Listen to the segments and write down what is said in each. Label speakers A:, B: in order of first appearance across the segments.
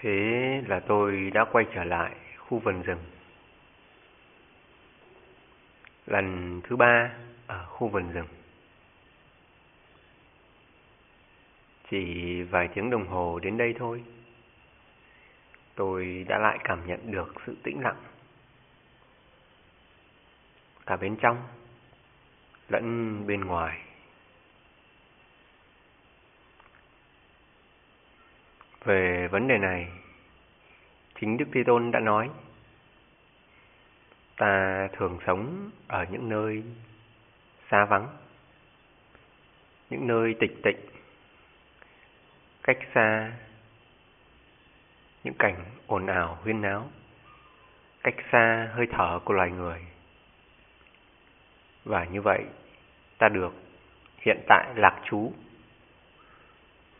A: Thế là tôi đã quay trở lại khu vườn rừng. Lần thứ ba ở khu vườn rừng. Chỉ vài tiếng đồng hồ đến đây thôi. Tôi đã lại cảm nhận được sự tĩnh lặng. Cả bên trong lẫn bên ngoài. Về vấn đề này, chính Đức Thế Tôn đã nói, ta thường sống ở những nơi xa vắng, những nơi tịch tịnh, cách xa những cảnh ồn ào huyên náo, cách xa hơi thở của loài người. Và như vậy, ta được hiện tại lạc trú.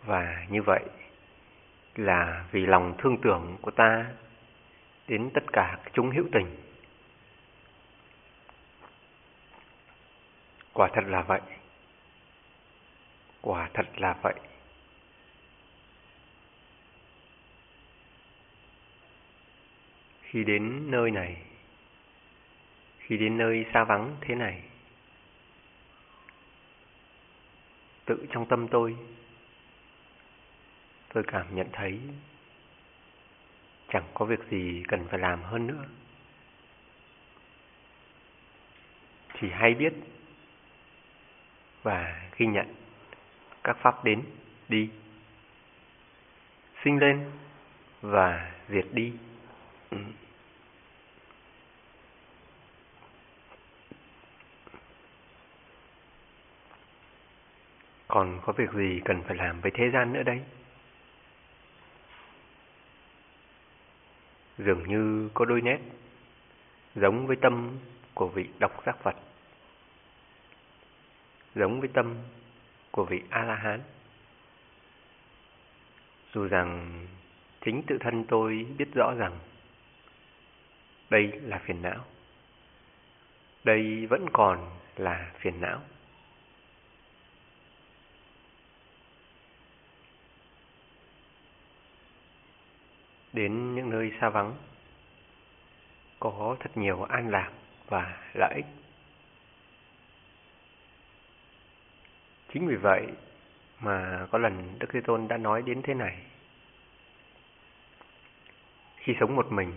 A: Và như vậy, là vì lòng thương tưởng của ta đến tất cả chúng hữu tình. Quả thật là vậy. Quả thật là vậy. Khi đến nơi này, khi đến nơi xa vắng thế này, tự trong tâm tôi tôi cảm nhận thấy chẳng có việc gì cần phải làm hơn nữa. Chỉ hay biết và ghi nhận các pháp đến, đi, sinh lên và diệt đi. Ừ. Còn có việc gì cần phải làm với thế gian nữa đấy dường như có đôi nét giống với tâm của vị độc giác Phật, giống với tâm của vị A-la-hán. Dù rằng chính tự thân tôi biết rõ rằng đây là phiền não. Đây vẫn còn là phiền não. Đến những nơi xa vắng có thật nhiều an lạc và lợi ích. Chính vì vậy mà có lần Đức Thế Tôn đã nói đến thế này. Khi sống một mình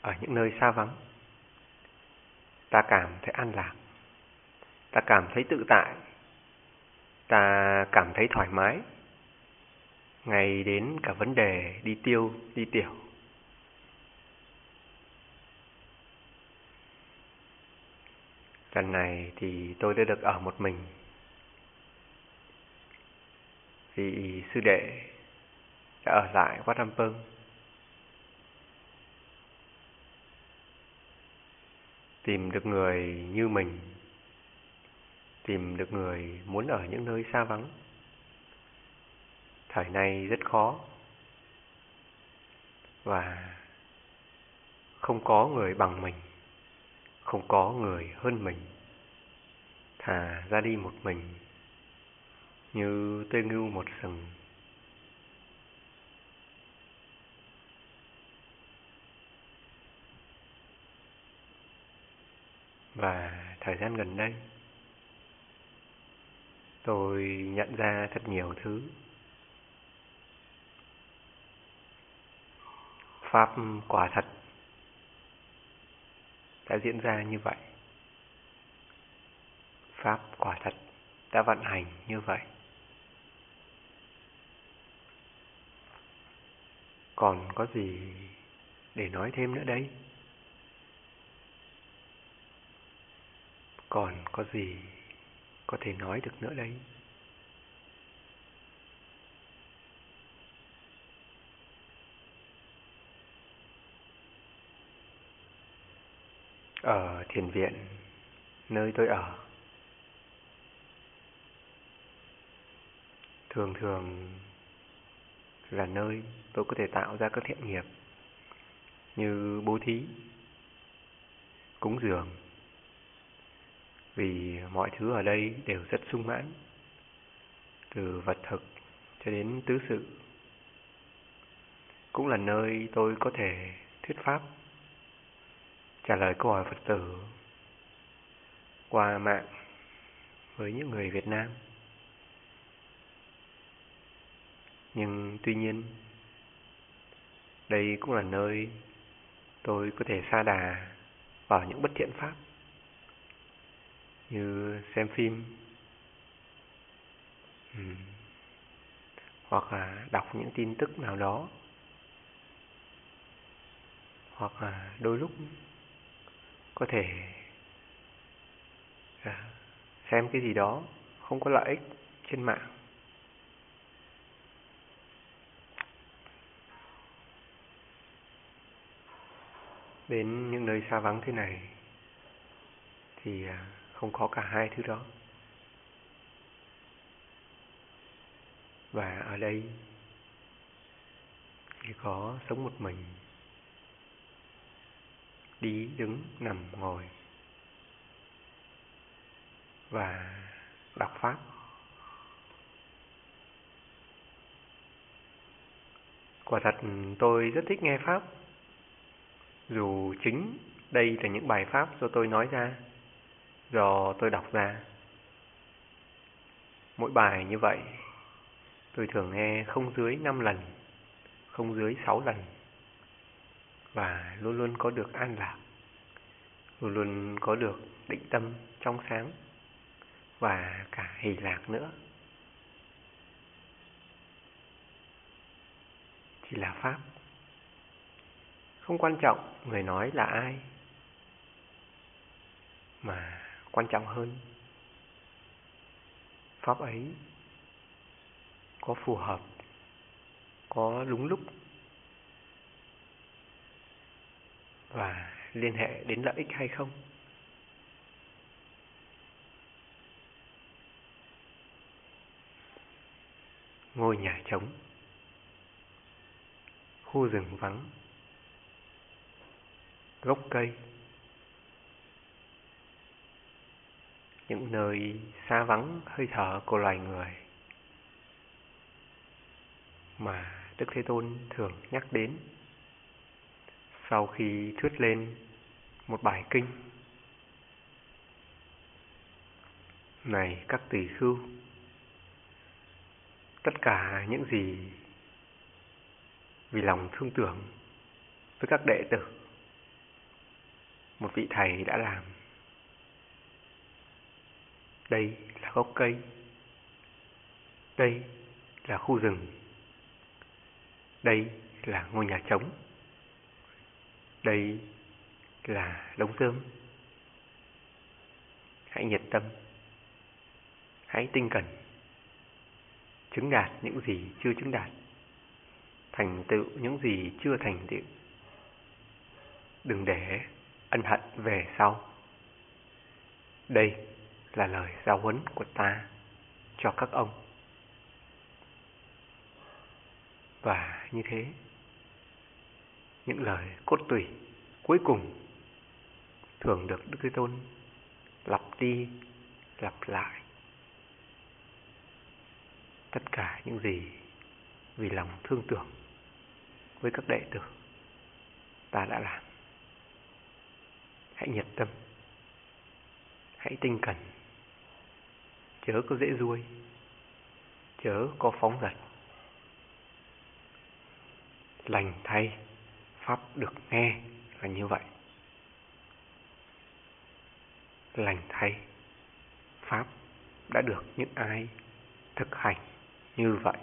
A: ở những nơi xa vắng, ta cảm thấy an lạc, ta cảm thấy tự tại, ta cảm thấy thoải mái ngày đến cả vấn đề đi tiêu, đi tiểu. Lần này thì tôi đã được ở một mình. Vì sư đệ đã ở lại Wat Ampeng. Tìm được người như mình, tìm được người muốn ở những nơi xa vắng thời nay rất khó. Và không có người bằng mình, không có người hơn mình. Thà ra đi một mình, như tê ngưu một sừng và thời gian gần đây, tôi nhận ra thật nhiều thứ. Pháp ừ, quả thật đã diễn ra như vậy. Pháp quả thật đã vận hành như vậy. Còn có gì để nói thêm nữa đấy? Còn có gì có thể nói được nữa đấy? ở thiền viện nơi tôi ở. Thường thường là nơi tôi có thể tạo ra các thiện nghiệp như bố thí cúng dường vì mọi thứ ở đây đều rất sung mãn từ vật thực cho đến tứ sự. Cũng là nơi tôi có thể thuyết pháp, trả lời câu hỏi Phật tử qua mạng với những người Việt Nam. Nhưng tuy nhiên, đây cũng là nơi tôi có thể xa đà vào những bất thiện pháp như xem phim hoặc là đọc những tin tức nào đó hoặc là đôi lúc có thể à, xem cái gì đó không có lợi ích trên mạng. Đến những nơi xa vắng thế này thì à, không có cả hai thứ đó. Và ở đây chỉ có sống một mình đi đứng nằm ngồi. Và đọc pháp. Quả thật, tôi rất thích nghe pháp. Dù chính đây là những bài pháp do tôi nói ra, do tôi đọc ra, mỗi bài như vậy tôi thường nghe không dưới 5 lần, không dưới 6 lần và luôn luôn có được an lạc, luôn luôn có được định tâm trong sáng và cả hỷ lạc nữa. Chỉ là pháp, không quan trọng người nói là ai, mà quan trọng hơn, pháp ấy có phù hợp, có đúng lúc và liên hệ đến lợi ích hay không. Ngôi nhà trống, khu rừng vắng, gốc cây, những nơi xa vắng hơi thở của loài người mà Đức Thế Tôn thường nhắc đến sau khi thuyết lên một bài kinh. Này các tỷ khưu, tất cả những gì vì lòng thương tưởng với các đệ tử một vị thầy đã làm. Đây là gốc cây, đây là khu rừng, đây là ngôi nhà trống, đây là đống rơm. Hãy nhiệt tâm, hãy tinh cần, chứng đạt những gì chưa chứng đạt, thành tựu những gì chưa thành tựu. Đừng để ân hận về sau. Đây là lời giáo huấn của ta cho các ông. Và như thế, những lời cốt tủy cuối cùng thường được Đức Thế Tôn lặp đi lặp lại. Tất cả những gì vì lòng thương tưởng với các đệ tử ta đã làm. Hãy nhiệt tâm, hãy tinh cần, chớ có dễ ruôi, chớ có phóng dật. Lành thay, Pháp được nghe là như vậy. Lành thay, Pháp đã được những ai thực hành như vậy.